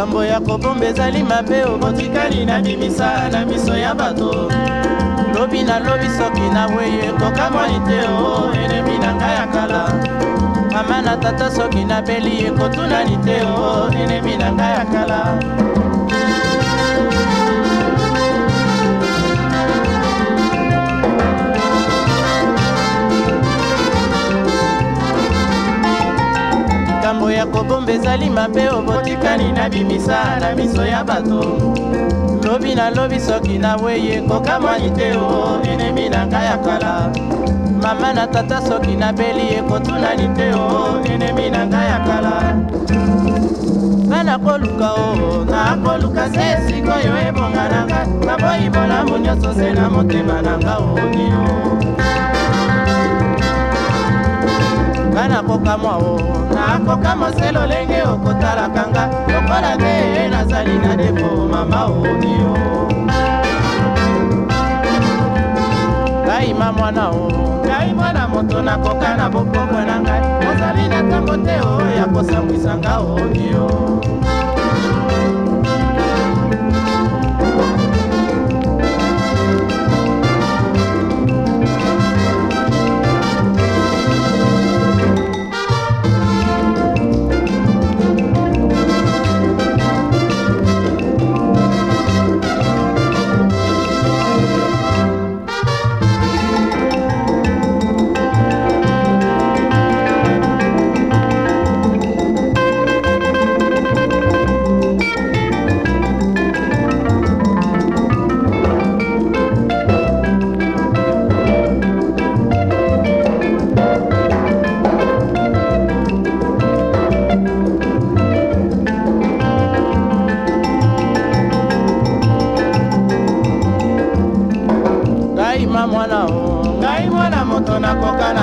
makambo ya kobomba ezali mabe obotikali na bimisa na miso ya bato lobi nalobi soki naweye kokamoli te o enemi na ngai ya kala mama na tata soki nabeli ekotunani te o enemi na ngai ya kala makambo ya kogomba ezali mabe obotikani na bimisa na miso ya bato lobi nalobi soki naweye kokamwani te o enemi na ngai ya kala mama na tata soki nabeli ekotunani te o enemi na ngai ya kala nga nakoluka o nakoluka se sikoyo ebonga na ngai naboyi bolamu nyonso se na motema na nga oni o nga nakokamwa o nakokamwa se lolenge okotalaka nga lokola be nazali na depo mama omio ngaima mwana o ngai mwana moto nakoka na bopokwe na ngai ozali na ntango te o ya kosambwisa nga omio mwana o ngai mwana moto nakoka na